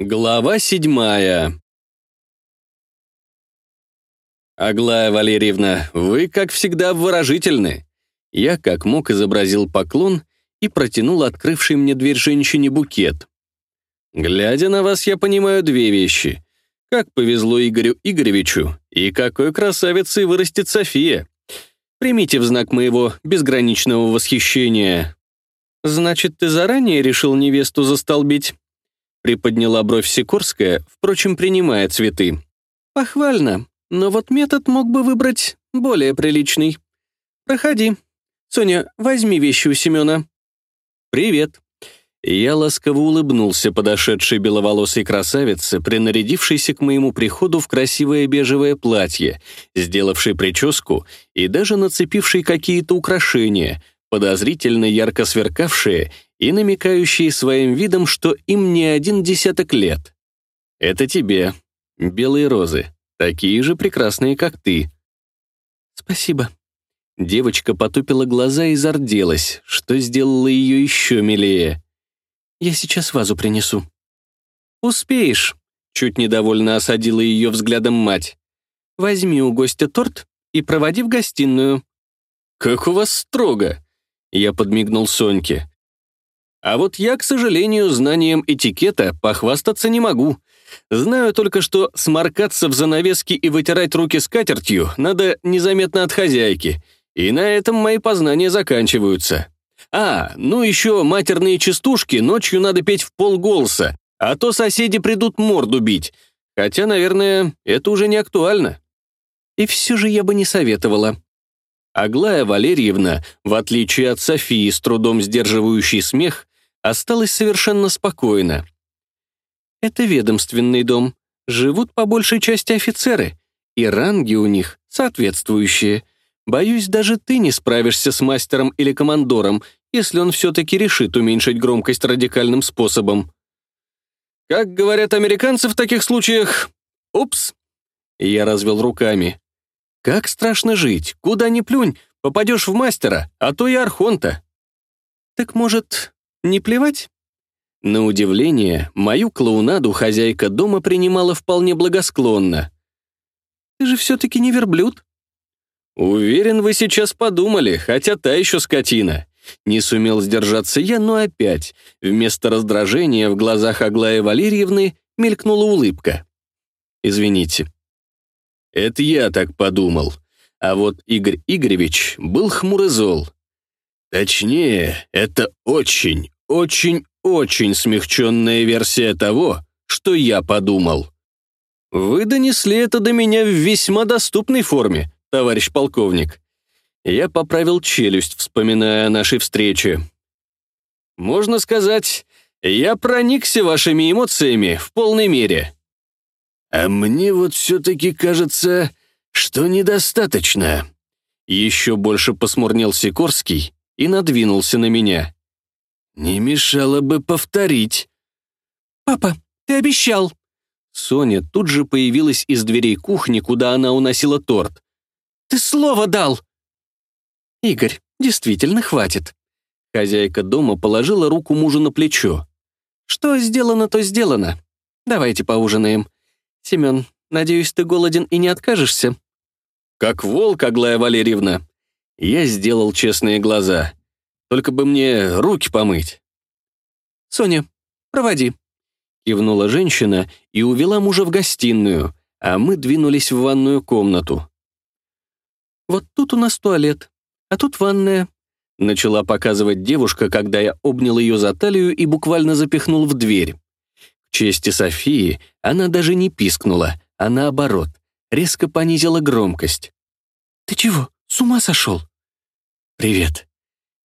Глава седьмая. «Аглая Валерьевна, вы, как всегда, выражительны». Я, как мог, изобразил поклон и протянул открывший мне дверь женщине букет. Глядя на вас, я понимаю две вещи. Как повезло Игорю Игоревичу, и какой красавицей вырастет София. Примите в знак моего безграничного восхищения. Значит, ты заранее решил невесту застолбить? Приподняла бровь Сикорская, впрочем, принимая цветы. «Похвально, но вот метод мог бы выбрать более приличный. Проходи. Соня, возьми вещи у Семена». «Привет». Я ласково улыбнулся подошедшей беловолосой красавице, принарядившейся к моему приходу в красивое бежевое платье, сделавшей прическу и даже нацепившей какие-то украшения, подозрительно ярко сверкавшие и намекающие своим видом, что им не один десяток лет. Это тебе, белые розы, такие же прекрасные, как ты. Спасибо. Девочка потупила глаза и зарделась, что сделало ее еще милее. Я сейчас вазу принесу. Успеешь, чуть недовольно осадила ее взглядом мать. Возьми у гостя торт и проводи в гостиную. Как у вас строго. Я подмигнул Соньке. А вот я, к сожалению, знанием этикета похвастаться не могу. Знаю только, что сморкаться в занавеске и вытирать руки скатертью надо незаметно от хозяйки. И на этом мои познания заканчиваются. А, ну еще матерные частушки ночью надо петь в полголоса, а то соседи придут морду бить. Хотя, наверное, это уже не актуально. И все же я бы не советовала. Аглая Валерьевна, в отличие от Софии, с трудом сдерживающей смех, осталась совершенно спокойна. Это ведомственный дом. Живут по большей части офицеры, и ранги у них соответствующие. Боюсь, даже ты не справишься с мастером или командором, если он все-таки решит уменьшить громкость радикальным способом. Как говорят американцы в таких случаях, «Упс!» Я развел руками. «Как страшно жить, куда ни плюнь, попадешь в мастера, а то и архонта». «Так, может, не плевать? На удивление, мою клоунаду хозяйка дома принимала вполне благосклонно. «Ты же все-таки не верблюд?» «Уверен, вы сейчас подумали, хотя та еще скотина». Не сумел сдержаться я, но опять, вместо раздражения в глазах Аглаи Валерьевны мелькнула улыбка. «Извините». «Это я так подумал. А вот Игорь Игоревич был хмур и зол. Точнее, это очень, очень, очень смягченная версия того, что я подумал. Вы донесли это до меня в весьма доступной форме, товарищ полковник. Я поправил челюсть, вспоминая о нашей встрече. Можно сказать, я проникся вашими эмоциями в полной мере. А мне вот все-таки кажется, что недостаточно. Еще больше посмурнел Сикорский, и надвинулся на меня. «Не мешало бы повторить». «Папа, ты обещал». Соня тут же появилась из дверей кухни, куда она уносила торт. «Ты слово дал!» «Игорь, действительно хватит». Хозяйка дома положила руку мужу на плечо. «Что сделано, то сделано. Давайте поужинаем. Семен, надеюсь, ты голоден и не откажешься?» «Как волк, Аглая Валерьевна», я сделал честные глаза. Только бы мне руки помыть. «Соня, проводи», — кивнула женщина и увела мужа в гостиную, а мы двинулись в ванную комнату. «Вот тут у нас туалет, а тут ванная», — начала показывать девушка, когда я обнял ее за талию и буквально запихнул в дверь. К чести Софии она даже не пискнула, а наоборот, резко понизила громкость. «Ты чего, с ума сошел?» «Привет».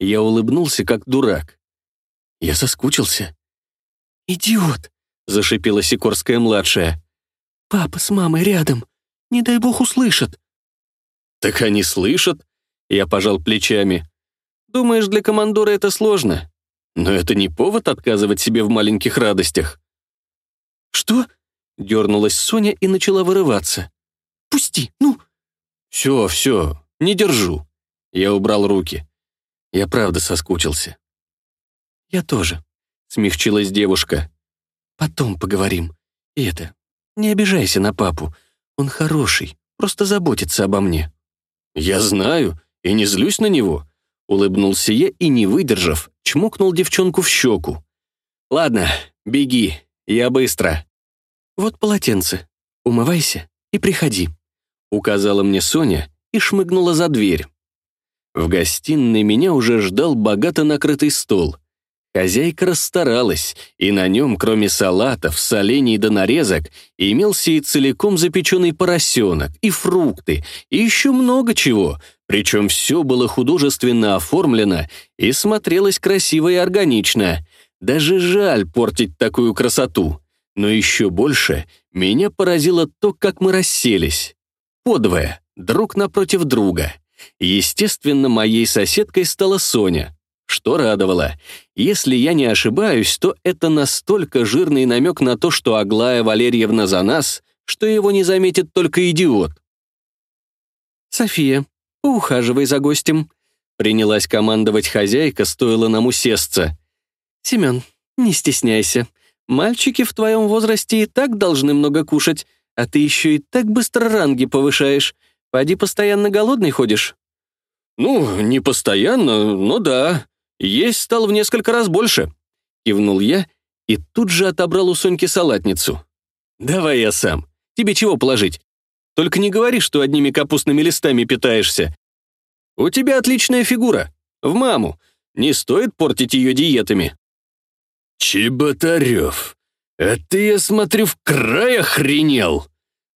Я улыбнулся, как дурак. Я соскучился. «Идиот», — зашипела Сикорская-младшая. «Папа с мамой рядом. Не дай бог услышат». «Так они слышат?» Я пожал плечами. «Думаешь, для командора это сложно? Но это не повод отказывать себе в маленьких радостях». «Что?» — дернулась Соня и начала вырываться. «Пусти, ну!» «Все, все, не держу». Я убрал руки. Я правда соскучился. «Я тоже», — смягчилась девушка. потом поговорим. И это, не обижайся на папу. Он хороший, просто заботится обо мне». «Я знаю и не злюсь на него», — улыбнулся я и, не выдержав, чмокнул девчонку в щеку. «Ладно, беги, я быстро». «Вот полотенце. Умывайся и приходи», — указала мне Соня и шмыгнула за дверь. В гостиной меня уже ждал богато накрытый стол. Хозяйка расстаралась, и на нем, кроме салатов, солений да нарезок, имелся и целиком запеченный поросенок, и фрукты, и еще много чего, причем все было художественно оформлено и смотрелось красиво и органично. Даже жаль портить такую красоту. Но еще больше меня поразило то, как мы расселись. Подвое, друг напротив друга. Естественно, моей соседкой стала Соня, что радовало. Если я не ошибаюсь, то это настолько жирный намек на то, что Аглая Валерьевна за нас, что его не заметит только идиот. «София, поухаживай за гостем», — принялась командовать хозяйка, стоило нам усесться. «Семен, не стесняйся. Мальчики в твоем возрасте и так должны много кушать, а ты еще и так быстро ранги повышаешь. Поди постоянно голодный ходишь». «Ну, не постоянно, но да. Есть стал в несколько раз больше», — кивнул я и тут же отобрал у Соньки салатницу. «Давай я сам. Тебе чего положить? Только не говори, что одними капустными листами питаешься. У тебя отличная фигура. В маму. Не стоит портить ее диетами». «Чеботарев, а ты, я смотрю, в край охренел!»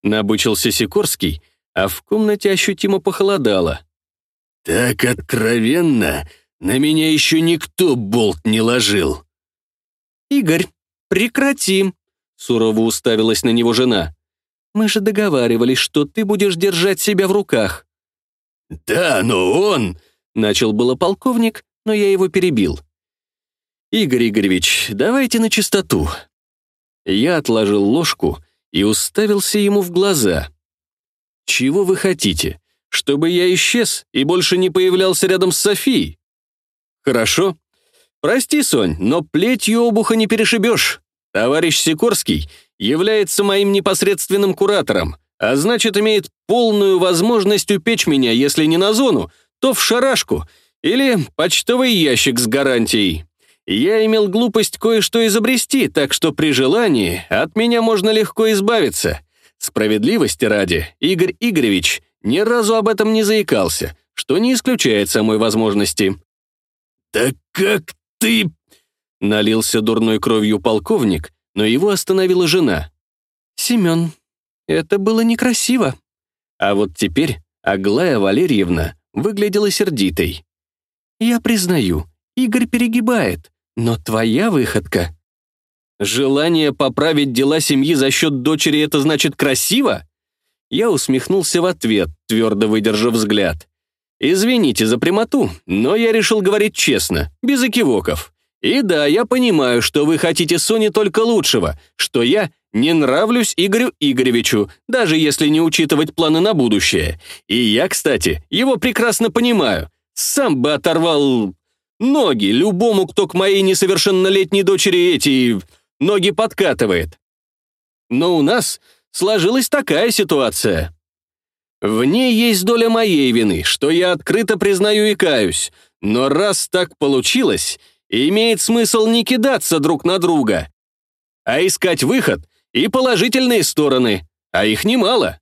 Набычился Сикорский, а в комнате ощутимо похолодало. «Так откровенно на меня еще никто болт не ложил». «Игорь, прекрати!» — сурово уставилась на него жена. «Мы же договаривались, что ты будешь держать себя в руках». «Да, но он...» — начал было полковник, но я его перебил. «Игорь Игоревич, давайте на чистоту». Я отложил ложку и уставился ему в глаза. «Чего вы хотите? Чтобы я исчез и больше не появлялся рядом с Софией?» «Хорошо. Прости, Сонь, но плетью обуха не перешибешь. Товарищ Сикорский является моим непосредственным куратором, а значит, имеет полную возможность упечь меня, если не на зону, то в шарашку или почтовый ящик с гарантией. Я имел глупость кое-что изобрести, так что при желании от меня можно легко избавиться. Справедливости ради, Игорь Игоревич ни разу об этом не заикался, что не исключает самой возможности. «Да как ты...» Налился дурной кровью полковник, но его остановила жена. «Семен, это было некрасиво». А вот теперь Аглая Валерьевна выглядела сердитой. «Я признаю, Игорь перегибает, но твоя выходка...» «Желание поправить дела семьи за счет дочери — это значит красиво?» Я усмехнулся в ответ, твердо выдержав взгляд. «Извините за прямоту, но я решил говорить честно, без экивоков. И да, я понимаю, что вы хотите Соне только лучшего, что я не нравлюсь Игорю Игоревичу, даже если не учитывать планы на будущее. И я, кстати, его прекрасно понимаю. Сам бы оторвал ноги любому, кто к моей несовершеннолетней дочери эти ноги подкатывает. Но у нас сложилась такая ситуация. В ней есть доля моей вины, что я открыто признаю и каюсь. Но раз так получилось, имеет смысл не кидаться друг на друга, а искать выход и положительные стороны, а их немало.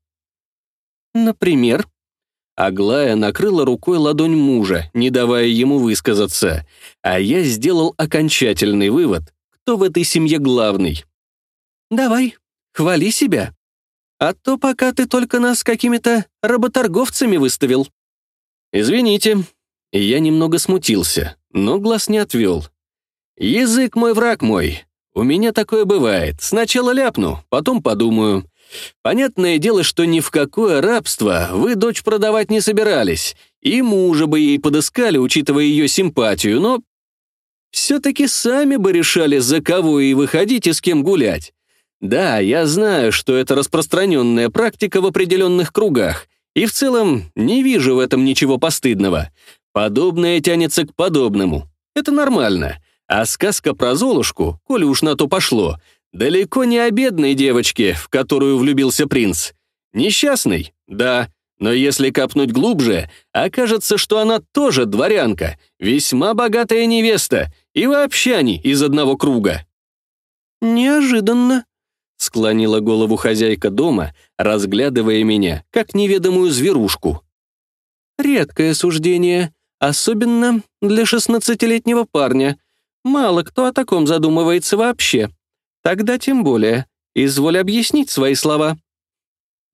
Например, Аглая накрыла рукой ладонь мужа, не давая ему высказаться, а я сделал окончательный вывод, кто в этой семье главный. «Давай, хвали себя», а то пока ты только нас какими-то работорговцами выставил». «Извините». Я немного смутился, но глаз не отвел. «Язык мой, враг мой. У меня такое бывает. Сначала ляпну, потом подумаю. Понятное дело, что ни в какое рабство вы дочь продавать не собирались, и мужа бы ей подыскали, учитывая ее симпатию, но все-таки сами бы решали, за кого ей выходить и с кем гулять. Да, я знаю, что это распространенная практика в определенных кругах, и в целом не вижу в этом ничего постыдного. Подобное тянется к подобному. Это нормально. А сказка про Золушку, коли уж на то пошло, далеко не о бедной девочке, в которую влюбился принц. Несчастный, да, но если копнуть глубже, окажется, что она тоже дворянка, весьма богатая невеста, и вообще они из одного круга. «Неожиданно», — склонила голову хозяйка дома, разглядывая меня, как неведомую зверушку. «Редкое суждение, особенно для шестнадцатилетнего парня. Мало кто о таком задумывается вообще. Тогда тем более. Изволь объяснить свои слова».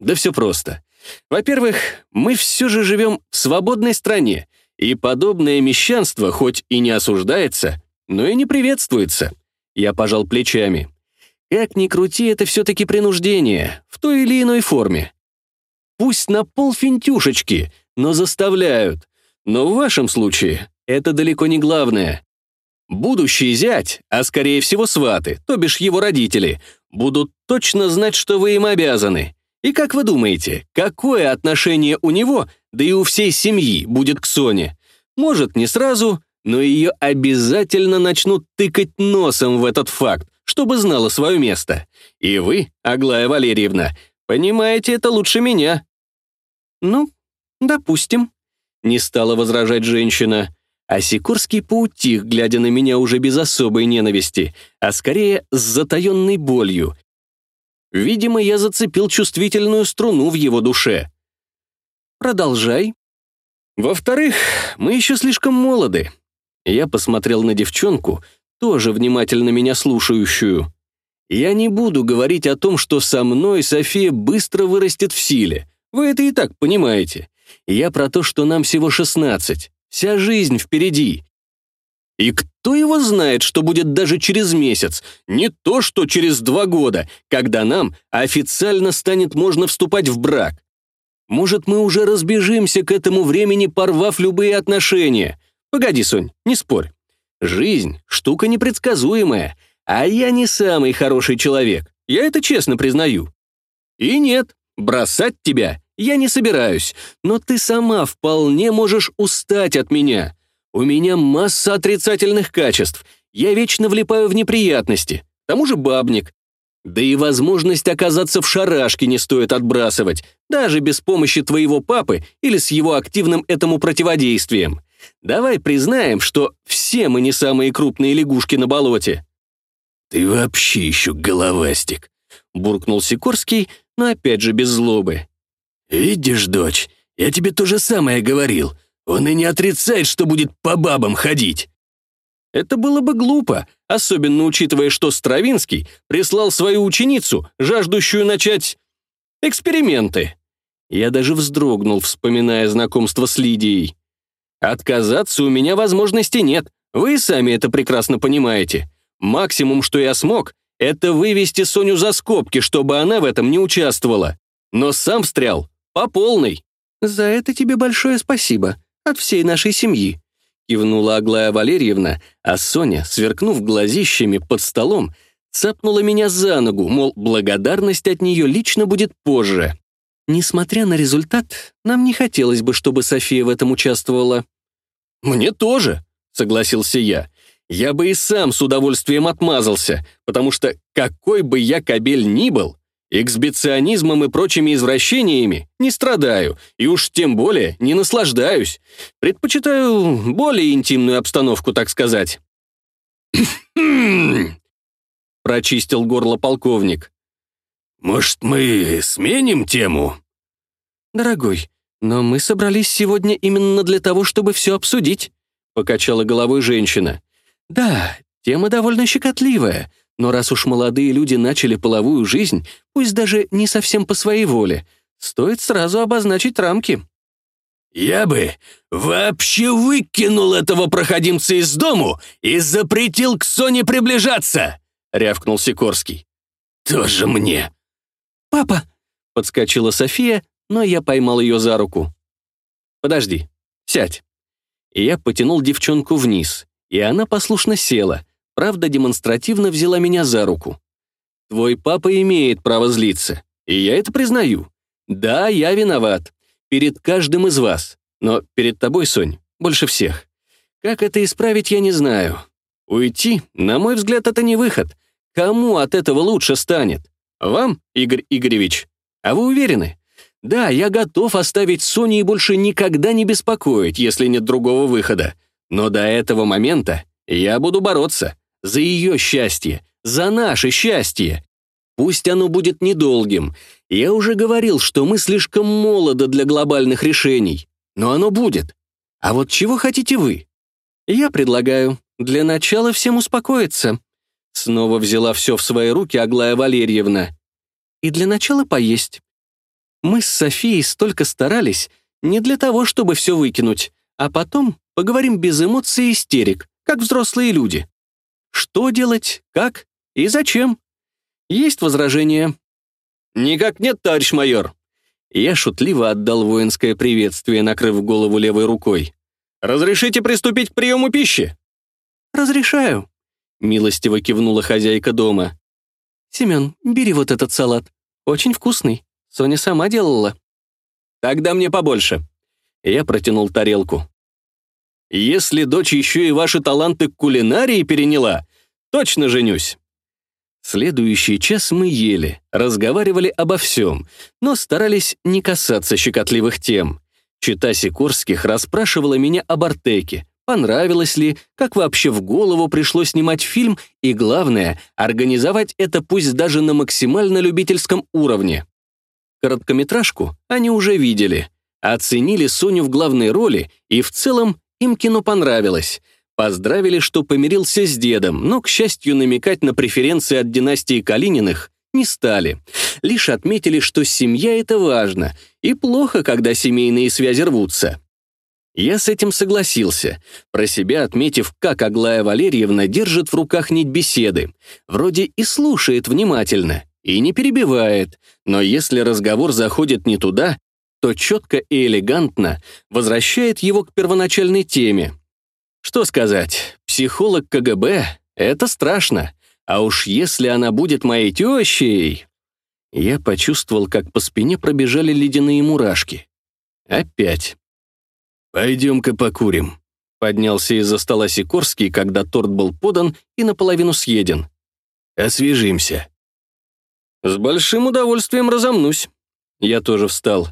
Да все просто. Во-первых, мы все же живем в свободной стране, и подобное мещанство хоть и не осуждается, но и не приветствуется. Я пожал плечами. Как ни крути, это все-таки принуждение, в той или иной форме. Пусть на полфинтюшечки, но заставляют. Но в вашем случае это далеко не главное. Будущий зять, а скорее всего сваты, то бишь его родители, будут точно знать, что вы им обязаны. И как вы думаете, какое отношение у него, да и у всей семьи, будет к Соне? Может, не сразу, но ее обязательно начнут тыкать носом в этот факт, чтобы знала свое место. И вы, Аглая Валерьевна, понимаете это лучше меня. Ну, допустим, не стала возражать женщина. А Сикорский поутих, глядя на меня уже без особой ненависти, а скорее с затаенной болью, Видимо, я зацепил чувствительную струну в его душе. Продолжай. Во-вторых, мы еще слишком молоды. Я посмотрел на девчонку, тоже внимательно меня слушающую. Я не буду говорить о том, что со мной София быстро вырастет в силе. Вы это и так понимаете. Я про то, что нам всего 16. Вся жизнь впереди. И кто его знает, что будет даже через месяц, не то что через два года, когда нам официально станет можно вступать в брак. Может, мы уже разбежимся к этому времени, порвав любые отношения. Погоди, Сонь, не спорь. Жизнь — штука непредсказуемая, а я не самый хороший человек, я это честно признаю. И нет, бросать тебя я не собираюсь, но ты сама вполне можешь устать от меня. У меня масса отрицательных качеств. Я вечно влипаю в неприятности. К тому же бабник. Да и возможность оказаться в шарашке не стоит отбрасывать, даже без помощи твоего папы или с его активным этому противодействием. Давай признаем, что все мы не самые крупные лягушки на болоте». «Ты вообще еще головастик», — буркнул Сикорский, но опять же без злобы. «Видишь, дочь, я тебе то же самое говорил. Он и не отрицает, что будет по бабам ходить. Это было бы глупо, особенно учитывая, что Стравинский прислал свою ученицу, жаждущую начать эксперименты. Я даже вздрогнул, вспоминая знакомство с Лидией. Отказаться у меня возможности нет, вы сами это прекрасно понимаете. Максимум, что я смог, это вывести Соню за скобки, чтобы она в этом не участвовала. Но сам встрял по полной. «За это тебе большое спасибо», от всей нашей семьи», — кивнула Аглая Валерьевна, а Соня, сверкнув глазищами под столом, цапнула меня за ногу, мол, благодарность от нее лично будет позже. Несмотря на результат, нам не хотелось бы, чтобы София в этом участвовала. «Мне тоже», — согласился я. «Я бы и сам с удовольствием отмазался, потому что какой бы я кобель ни был, Эксбиционизмом и прочими извращениями не страдаю, и уж тем более не наслаждаюсь. Предпочитаю более интимную обстановку, так сказать. Прочистил горло полковник. «Может, мы сменим тему?» «Дорогой, но мы собрались сегодня именно для того, чтобы все обсудить», покачала головой женщина. «Да, тема довольно щекотливая, но раз уж молодые люди начали половую жизнь, пусть даже не совсем по своей воле, стоит сразу обозначить рамки. «Я бы вообще выкинул этого проходимца из дому и запретил к Соне приближаться!» — рявкнул Сикорский. «Тоже мне!» «Папа!» — подскочила София, но я поймал ее за руку. «Подожди, сядь». И я потянул девчонку вниз, и она послушно села, правда демонстративно взяла меня за руку. «Твой папа имеет право злиться, и я это признаю. Да, я виноват. Перед каждым из вас. Но перед тобой, Сонь, больше всех. Как это исправить, я не знаю. Уйти, на мой взгляд, это не выход. Кому от этого лучше станет? Вам, Игорь Игоревич? А вы уверены? Да, я готов оставить Соню и больше никогда не беспокоить, если нет другого выхода. Но до этого момента я буду бороться. За ее счастье, за наше счастье. Пусть оно будет недолгим. Я уже говорил, что мы слишком молоды для глобальных решений. Но оно будет. А вот чего хотите вы? Я предлагаю для начала всем успокоиться. Снова взяла все в свои руки Аглая Валерьевна. И для начала поесть. Мы с Софией столько старались не для того, чтобы все выкинуть, а потом поговорим без эмоций и истерик, как взрослые люди. Что делать, как и зачем? Есть возражения? Никак нет, товарищ майор. Я шутливо отдал воинское приветствие, накрыв голову левой рукой. «Разрешите приступить к приему пищи?» «Разрешаю», — милостиво кивнула хозяйка дома. «Семен, бери вот этот салат. Очень вкусный. Соня сама делала». «Тогда мне побольше». Я протянул тарелку. «Если дочь еще и ваши таланты к кулинарии переняла, точно женюсь». Следующий час мы ели, разговаривали обо всем, но старались не касаться щекотливых тем. Чита Сикорских расспрашивала меня об Артеке, понравилось ли, как вообще в голову пришло снимать фильм и, главное, организовать это пусть даже на максимально любительском уровне. Короткометражку они уже видели, оценили Соню в главной роли и в целом им кино понравилось — Поздравили, что помирился с дедом, но, к счастью, намекать на преференции от династии Калининых не стали. Лишь отметили, что семья — это важно, и плохо, когда семейные связи рвутся. Я с этим согласился, про себя отметив, как Аглая Валерьевна держит в руках нить беседы. Вроде и слушает внимательно, и не перебивает, но если разговор заходит не туда, то четко и элегантно возвращает его к первоначальной теме, что сказать, психолог КГБ — это страшно. А уж если она будет моей тещей... Я почувствовал, как по спине пробежали ледяные мурашки. Опять. «Пойдем-ка покурим», — поднялся из-за стола Сикорский, когда торт был подан и наполовину съеден. «Освежимся». «С большим удовольствием разомнусь». Я тоже встал.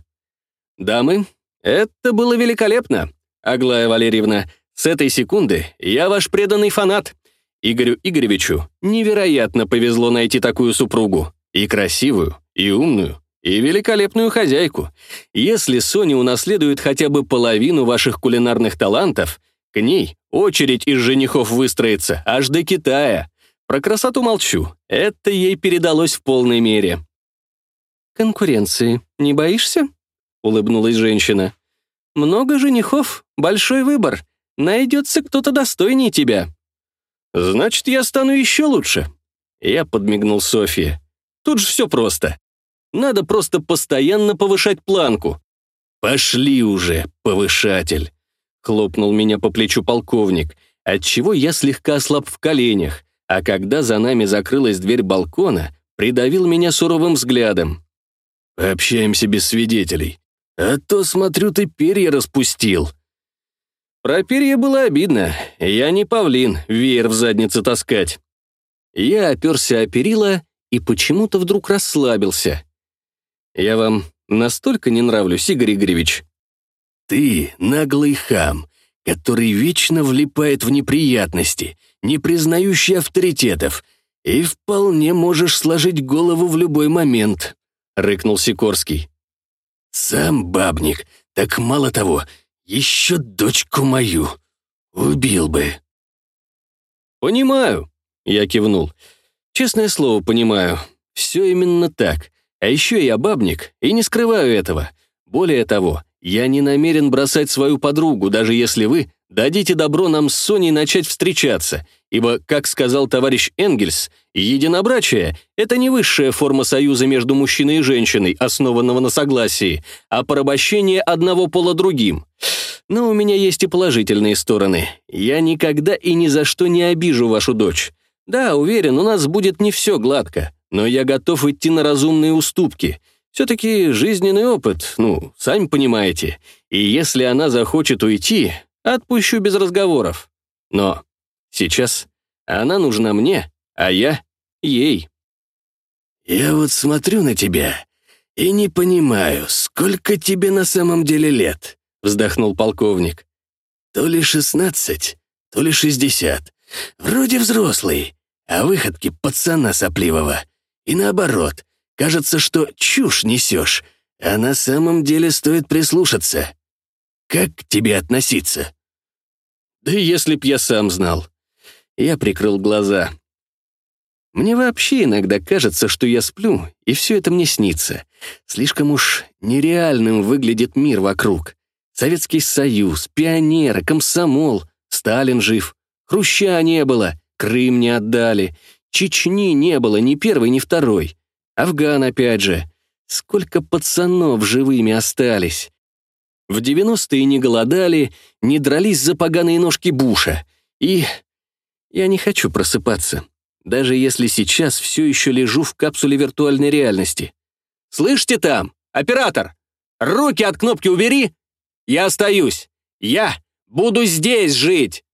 «Дамы, это было великолепно. Аглая Валерьевна, с этой секунды я ваш преданный фанат. Игорю Игоревичу невероятно повезло найти такую супругу. И красивую, и умную, и великолепную хозяйку. Если Соня унаследует хотя бы половину ваших кулинарных талантов, к ней очередь из женихов выстроится аж до Китая. Про красоту молчу, это ей передалось в полной мере. «Конкуренции не боишься?» — улыбнулась женщина. «Много женихов, большой выбор. Найдется кто-то достойнее тебя». «Значит, я стану еще лучше». Я подмигнул Софье. «Тут же все просто. Надо просто постоянно повышать планку». «Пошли уже, повышатель», — хлопнул меня по плечу полковник, отчего я слегка ослаб в коленях, а когда за нами закрылась дверь балкона, придавил меня суровым взглядом. «Пообщаемся без свидетелей. А то, смотрю, ты перья распустил». Про перья было обидно. Я не павлин, веер в заднице таскать. Я оперся о перила и почему-то вдруг расслабился. Я вам настолько не нравлюсь, Игорь Игоревич. Ты наглый хам, который вечно влипает в неприятности, не признающий авторитетов, и вполне можешь сложить голову в любой момент», — рыкнул Сикорский. «Сам бабник, так мало того, еще дочку мою. Убил бы». «Понимаю», — я кивнул. «Честное слово, понимаю. Все именно так. А еще я бабник, и не скрываю этого. Более того, я не намерен бросать свою подругу, даже если вы дадите добро нам с Соней начать встречаться, ибо, как сказал товарищ Энгельс, единобрачие — это не высшая форма союза между мужчиной и женщиной, основанного на согласии, а порабощение одного пола другим. Но у меня есть и положительные стороны. Я никогда и ни за что не обижу вашу дочь. Да, уверен, у нас будет не все гладко, но я готов идти на разумные уступки. Все-таки жизненный опыт, ну, сами понимаете. И если она захочет уйти, отпущу без разговоров. Но сейчас она нужна мне, а я ей. «Я вот смотрю на тебя и не понимаю, сколько тебе на самом деле лет», — вздохнул полковник. «То ли шестнадцать, то ли шестьдесят. Вроде взрослый, а выходки пацана сопливого. И наоборот, кажется, что чушь несешь, а на самом деле стоит прислушаться. Как к тебе относиться?» «Да если б я сам знал». Я прикрыл глаза. Мне вообще иногда кажется, что я сплю, и все это мне снится. Слишком уж нереальным выглядит мир вокруг. Советский Союз, пионеры, комсомол, Сталин жив. Хруща не было, Крым не отдали. Чечни не было ни первой, ни второй. Афган опять же. Сколько пацанов живыми остались. В 90-е не голодали, не дрались за поганые ножки Буша. И я не хочу просыпаться даже если сейчас все еще лежу в капсуле виртуальной реальности. «Слышите там? Оператор! Руки от кнопки убери! Я остаюсь! Я буду здесь жить!»